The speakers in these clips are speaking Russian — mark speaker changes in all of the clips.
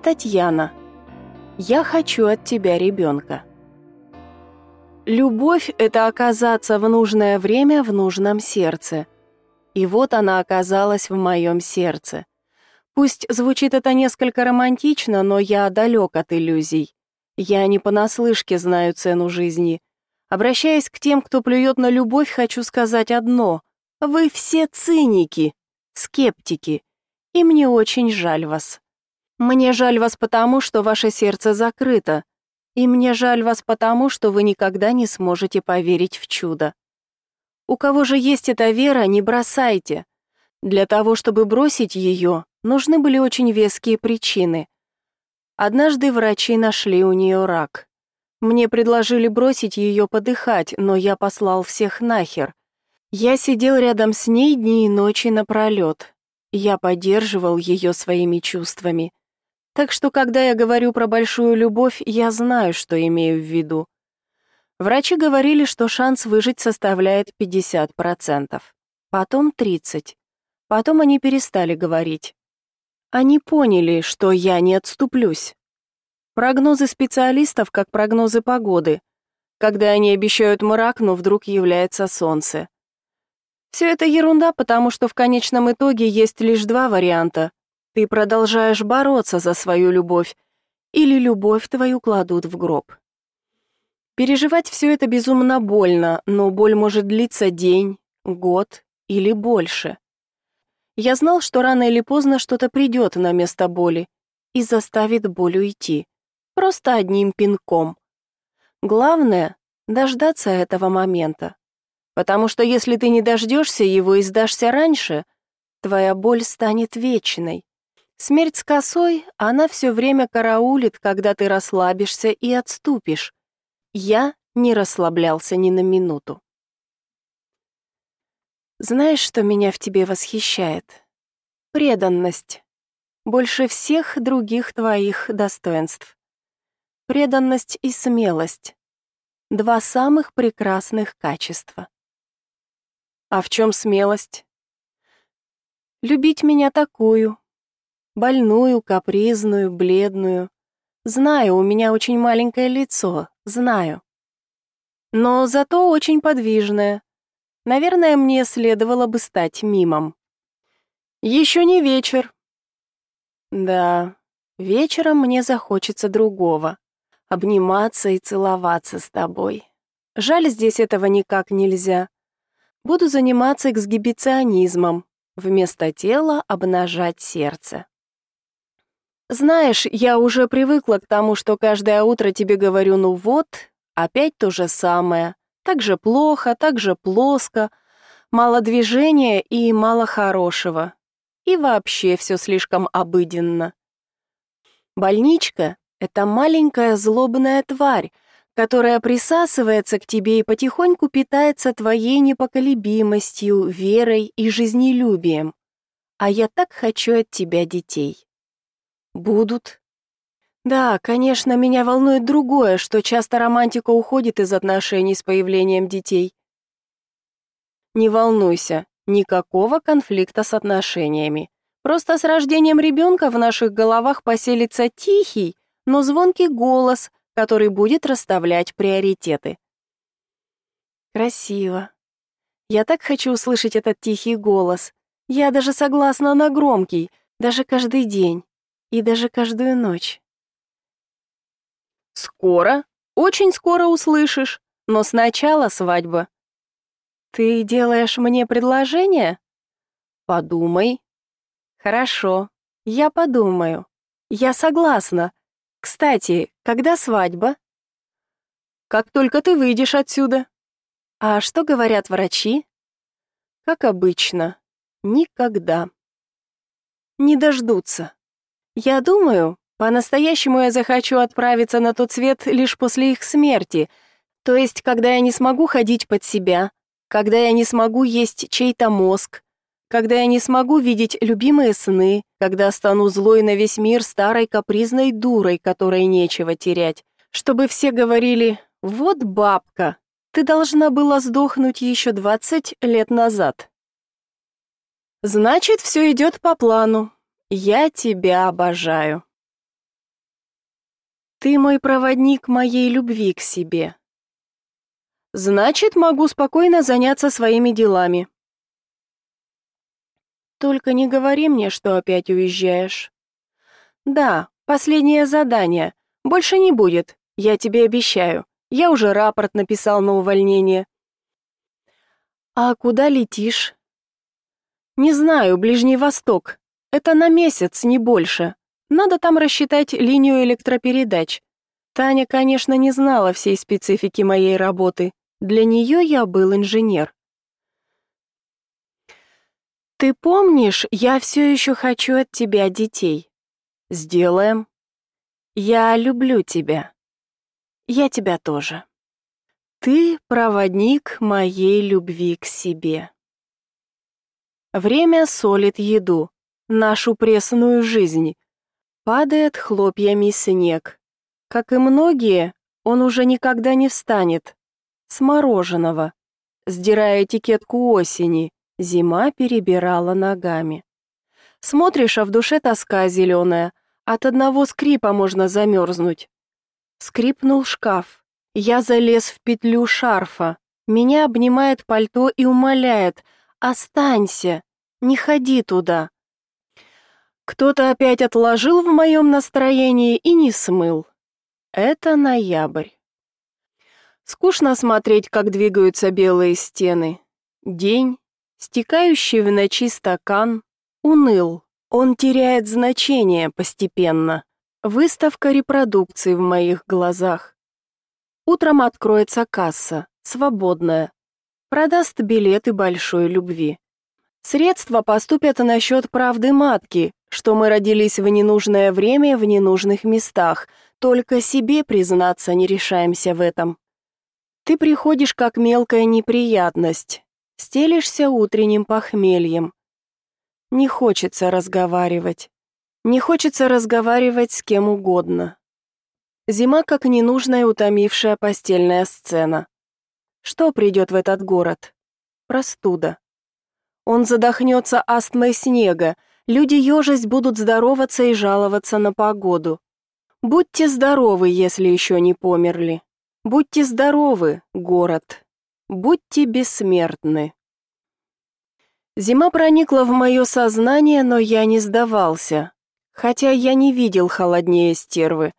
Speaker 1: Татьяна. Я хочу от тебя ребенка. Любовь — это оказаться в нужное время в нужном сердце. И вот она оказалась в моем сердце. Пусть звучит это несколько романтично, но я далек от иллюзий. Я не понаслышке знаю цену жизни. Обращаясь к тем, кто плюет на любовь, хочу сказать одно. Вы все циники, скептики, и мне очень жаль вас. Мне жаль вас потому, что ваше сердце закрыто, и мне жаль вас потому, что вы никогда не сможете поверить в чудо. У кого же есть эта вера, не бросайте. Для того, чтобы бросить ее, нужны были очень веские причины. Однажды врачи нашли у нее рак. Мне предложили бросить ее подыхать, но я послал всех нахер. Я сидел рядом с ней дни и ночи напролет. Я поддерживал ее своими чувствами. Так что, когда я говорю про большую любовь, я знаю, что имею в виду. Врачи говорили, что шанс выжить составляет 50%, потом 30%. Потом они перестали говорить. Они поняли, что я не отступлюсь. Прогнозы специалистов как прогнозы погоды. Когда они обещают мрак, но вдруг является солнце. Все это ерунда, потому что в конечном итоге есть лишь два варианта ты продолжаешь бороться за свою любовь, или любовь твою кладут в гроб. Переживать все это безумно больно, но боль может длиться день, год или больше. Я знал, что рано или поздно что-то придет на место боли и заставит боль уйти. Просто одним пинком. Главное — дождаться этого момента. Потому что если ты не дождешься его и сдашься раньше, твоя боль станет вечной. Смерть с косой, она все время караулит, когда ты расслабишься и отступишь. Я не расслаблялся ни на минуту. Знаешь, что меня в тебе восхищает? Преданность. Больше всех других твоих достоинств. Преданность и смелость. Два самых прекрасных качества. А в чем смелость? Любить меня такую, Больную, капризную, бледную. Знаю, у меня очень маленькое лицо, знаю. Но зато очень подвижное. Наверное, мне следовало бы стать мимом. Еще не вечер. Да, вечером мне захочется другого. Обниматься и целоваться с тобой. Жаль, здесь этого никак нельзя. Буду заниматься эксгибиционизмом. Вместо тела обнажать сердце. Знаешь, я уже привыкла к тому, что каждое утро тебе говорю: "Ну вот, опять то же самое. Так же плохо, так же плоско, мало движения и мало хорошего. И вообще все слишком обыденно". Больничка это маленькая злобная тварь, которая присасывается к тебе и потихоньку питается твоей непоколебимостью, верой и жизнелюбием. А я так хочу от тебя детей. Будут. Да, конечно, меня волнует другое, что часто романтика уходит из отношений с появлением детей. Не волнуйся, никакого конфликта с отношениями. Просто с рождением ребенка в наших головах поселится тихий, но звонкий голос, который будет расставлять приоритеты. Красиво. Я так хочу услышать этот тихий голос. Я даже согласна на громкий, даже каждый день и даже каждую ночь. Скоро, очень скоро услышишь, но сначала свадьба. Ты делаешь мне предложение? Подумай. Хорошо, я подумаю. Я согласна. Кстати, когда свадьба? Как только ты выйдешь отсюда. А что говорят врачи? Как обычно, никогда. Не дождутся. Я думаю, по-настоящему я захочу отправиться на тот свет лишь после их смерти, то есть когда я не смогу ходить под себя, когда я не смогу есть чей-то мозг, когда я не смогу видеть любимые сны, когда стану злой на весь мир старой капризной дурой, которой нечего терять, чтобы все говорили «Вот бабка, ты должна была сдохнуть еще двадцать лет назад». Значит, все идет по плану. Я тебя обожаю. Ты мой проводник моей любви к себе. Значит, могу спокойно заняться своими делами. Только не говори мне, что опять уезжаешь. Да, последнее задание. Больше не будет, я тебе обещаю. Я уже рапорт написал на увольнение. А куда летишь? Не знаю, Ближний Восток. Это на месяц, не больше. Надо там рассчитать линию электропередач. Таня, конечно, не знала всей специфики моей работы. Для нее я был инженер. Ты помнишь, я все еще хочу от тебя детей. Сделаем. Я люблю тебя. Я тебя тоже. Ты проводник моей любви к себе. Время солит еду, нашу пресную жизнь. Падает хлопьями снег. Как и многие, он уже никогда не встанет. С мороженого. Сдирая этикетку осени, зима перебирала ногами. Смотришь, а в душе тоска зеленая. От одного скрипа можно замерзнуть. Скрипнул шкаф. Я залез в петлю шарфа. Меня обнимает пальто и умоляет: "Останься, не ходи туда". Кто-то опять отложил в моем настроении и не смыл. Это ноябрь. Скучно смотреть, как двигаются белые стены. День, стекающий в ночи стакан, уныл. Он теряет значение постепенно. Выставка репродукций в моих глазах. Утром откроется касса, свободная. Продаст билеты большой любви. Средства поступят на счет правды матки, что мы родились в ненужное время в ненужных местах, только себе признаться не решаемся в этом. Ты приходишь как мелкая неприятность, стелишься утренним похмельем. Не хочется разговаривать. Не хочется разговаривать с кем угодно. Зима как ненужная утомившая постельная сцена. Что придет в этот город? Простуда. Он задохнется астмой снега, люди ежесть будут здороваться и жаловаться на погоду. Будьте здоровы, если еще не померли. Будьте здоровы, город. Будьте бессмертны. Зима проникла в мое сознание, но я не сдавался. Хотя я не видел холоднее стервы.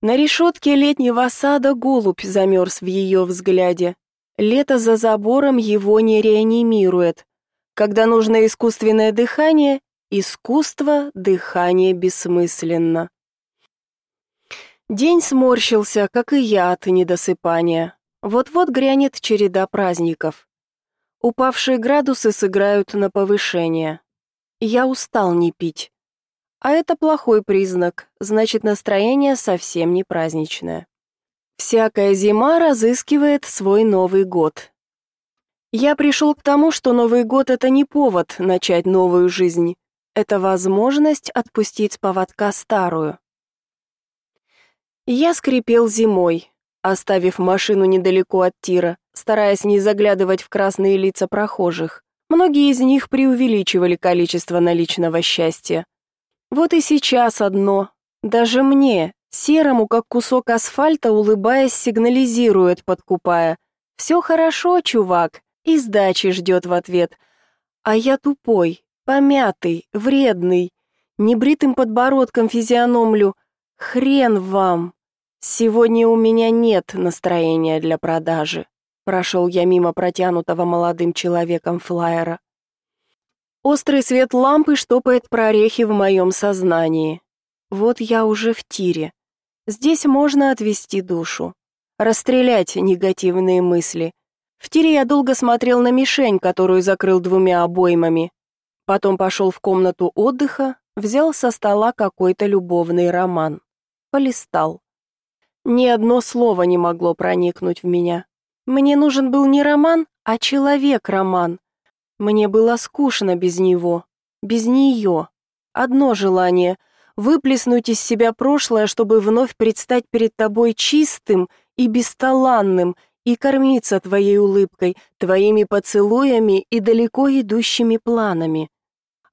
Speaker 1: На решетке летнего сада голубь замерз в ее взгляде. Лето за забором его не реанимирует. Когда нужно искусственное дыхание, искусство дыхание бессмысленно. День сморщился, как и я от недосыпания. Вот-вот грянет череда праздников. Упавшие градусы сыграют на повышение. Я устал не пить. А это плохой признак, значит, настроение совсем не праздничное. Всякая зима разыскивает свой Новый год. Я пришел к тому, что Новый год это не повод начать новую жизнь. Это возможность отпустить с поводка старую. Я скрипел зимой, оставив машину недалеко от тира, стараясь не заглядывать в красные лица прохожих. Многие из них преувеличивали количество наличного счастья. Вот и сейчас одно. Даже мне, серому как кусок асфальта, улыбаясь, сигнализирует, подкупая. «Все хорошо, чувак», и сдачи ждет в ответ. А я тупой, помятый, вредный, небритым подбородком физиономлю. Хрен вам. Сегодня у меня нет настроения для продажи. Прошел я мимо протянутого молодым человеком флаера. Острый свет лампы штопает прорехи в моем сознании. Вот я уже в тире. Здесь можно отвести душу, расстрелять негативные мысли, в тире я долго смотрел на мишень, которую закрыл двумя обоймами. Потом пошел в комнату отдыха, взял со стола какой-то любовный роман. Полистал. Ни одно слово не могло проникнуть в меня. Мне нужен был не роман, а человек-роман. Мне было скучно без него, без нее. Одно желание — выплеснуть из себя прошлое, чтобы вновь предстать перед тобой чистым и бесталанным — и кормиться твоей улыбкой, твоими поцелуями и далеко идущими планами.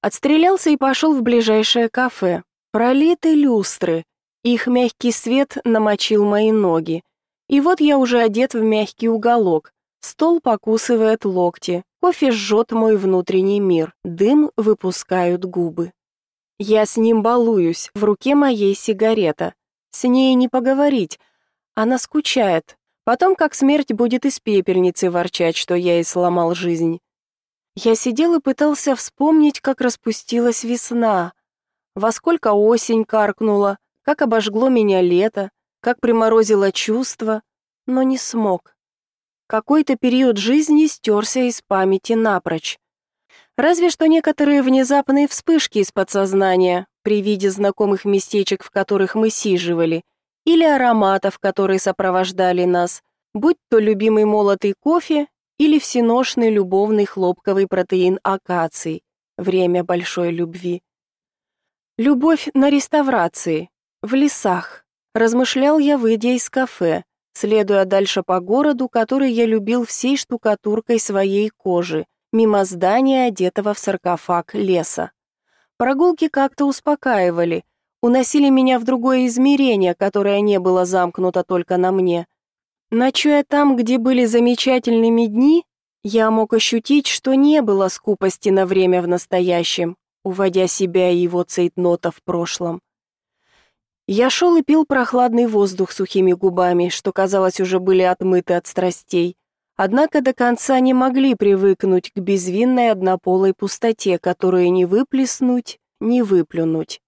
Speaker 1: Отстрелялся и пошел в ближайшее кафе. Пролиты люстры. Их мягкий свет намочил мои ноги. И вот я уже одет в мягкий уголок. Стол покусывает локти, кофе жжет мой внутренний мир, дым выпускают губы. Я с ним балуюсь, в руке моей сигарета. С ней не поговорить. Она скучает. Потом, как смерть, будет из пепельницы ворчать, что я ей сломал жизнь. Я сидел и пытался вспомнить, как распустилась весна, во сколько осень каркнула, как обожгло меня лето, как приморозило чувство, но не смог. Какой-то период жизни стерся из памяти напрочь. Разве что некоторые внезапные вспышки из подсознания при виде знакомых местечек, в которых мы сиживали, или ароматов, которые сопровождали нас, будь то любимый молотый кофе или всеношный любовный хлопковый протеин акаций, время большой любви. Любовь на реставрации, в лесах, размышлял я, выйдя из кафе, следуя дальше по городу, который я любил всей штукатуркой своей кожи, мимо здания, одетого в саркофаг леса. Прогулки как-то успокаивали, уносили меня в другое измерение, которое не было замкнуто только на мне. Ночуя там, где были замечательными дни, я мог ощутить, что не было скупости на время в настоящем, уводя себя и его цейтнота в прошлом. Я шел и пил прохладный воздух сухими губами, что, казалось, уже были отмыты от страстей. Однако до конца не могли привыкнуть к безвинной однополой пустоте, которую не выплеснуть, не выплюнуть.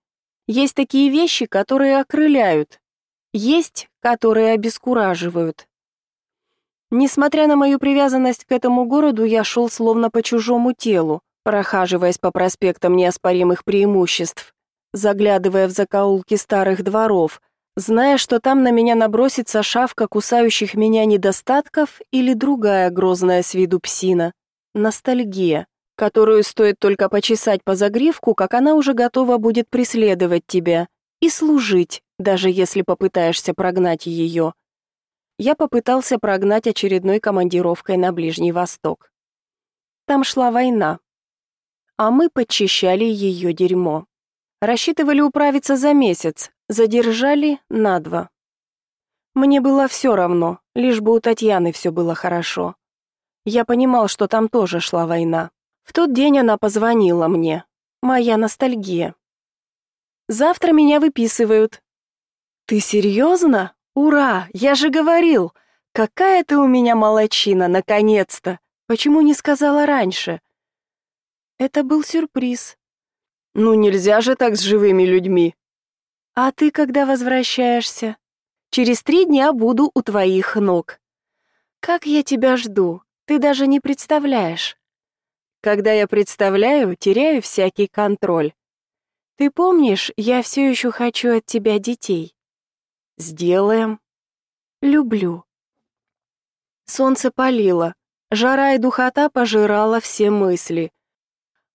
Speaker 1: Есть такие вещи, которые окрыляют, есть, которые обескураживают. Несмотря на мою привязанность к этому городу, я шел словно по чужому телу, прохаживаясь по проспектам неоспоримых преимуществ, заглядывая в закоулки старых дворов, зная, что там на меня набросится шавка кусающих меня недостатков или другая грозная с виду псина. Ностальгия, которую стоит только почесать по загривку, как она уже готова будет преследовать тебя и служить, даже если попытаешься прогнать ее я попытался прогнать очередной командировкой на Ближний Восток. Там шла война, а мы подчищали ее дерьмо. Рассчитывали управиться за месяц, задержали на два. Мне было все равно, лишь бы у Татьяны все было хорошо. Я понимал, что там тоже шла война. В тот день она позвонила мне. Моя ностальгия. «Завтра меня выписывают». «Ты серьезно?» «Ура! Я же говорил! Какая ты у меня молочина, наконец-то! Почему не сказала раньше?» Это был сюрприз. «Ну нельзя же так с живыми людьми!» «А ты когда возвращаешься?» «Через три дня буду у твоих ног». «Как я тебя жду, ты даже не представляешь». «Когда я представляю, теряю всякий контроль. Ты помнишь, я все еще хочу от тебя детей?» Сделаем. Люблю. Солнце палило. Жара и духота пожирала все мысли.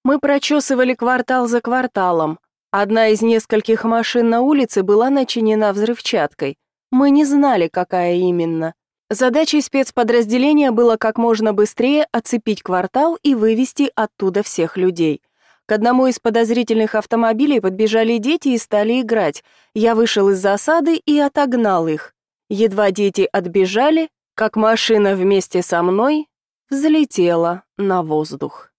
Speaker 1: Мы прочесывали квартал за кварталом. Одна из нескольких машин на улице была начинена взрывчаткой. Мы не знали, какая именно. Задачей спецподразделения было как можно быстрее оцепить квартал и вывести оттуда всех людей – к одному из подозрительных автомобилей подбежали дети и стали играть. Я вышел из засады и отогнал их. Едва дети отбежали, как машина вместе со мной взлетела на воздух.